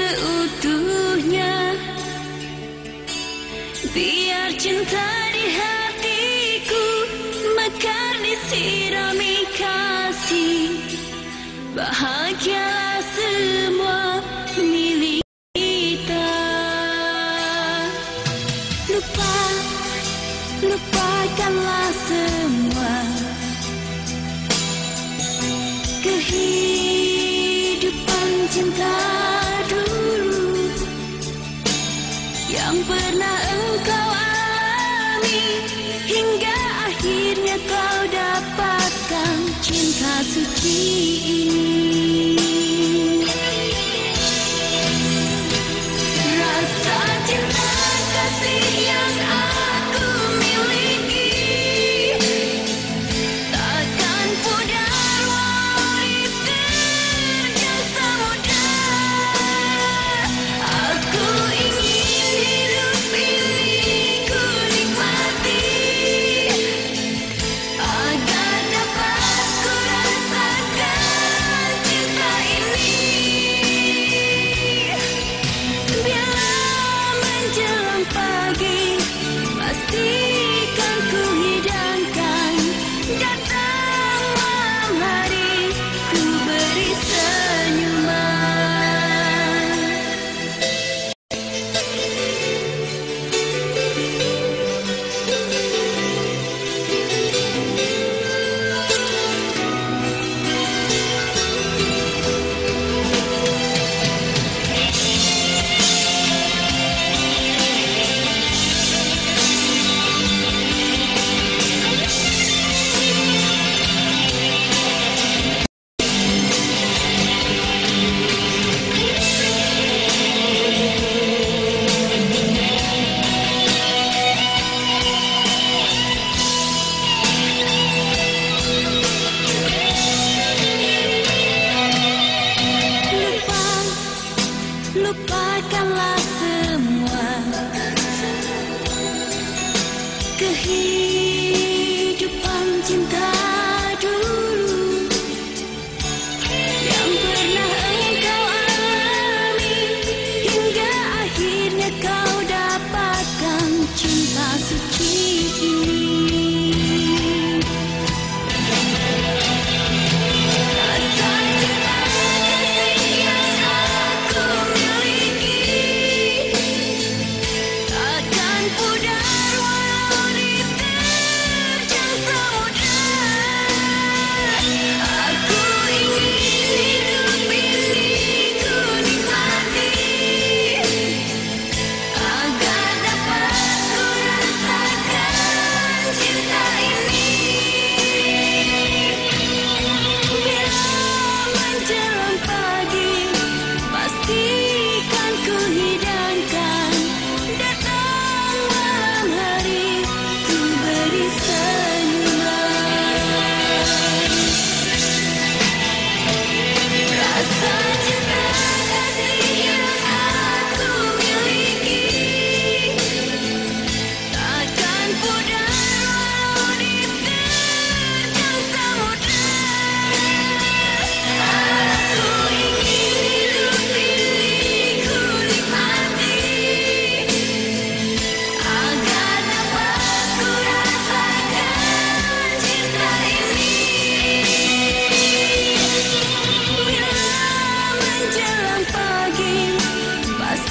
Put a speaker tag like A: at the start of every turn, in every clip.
A: seutuhnya. Biar cinta di hatiku Mekar disirami kasih. Bahagialah semua milik kita Lupa, lupakanlah semua Kehidupan cinta. Yang pernah engkau alami Hingga akhirnya kau dapatkan cinta suci ini lupakanlah semua Kehidupan cinta dulu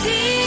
A: see.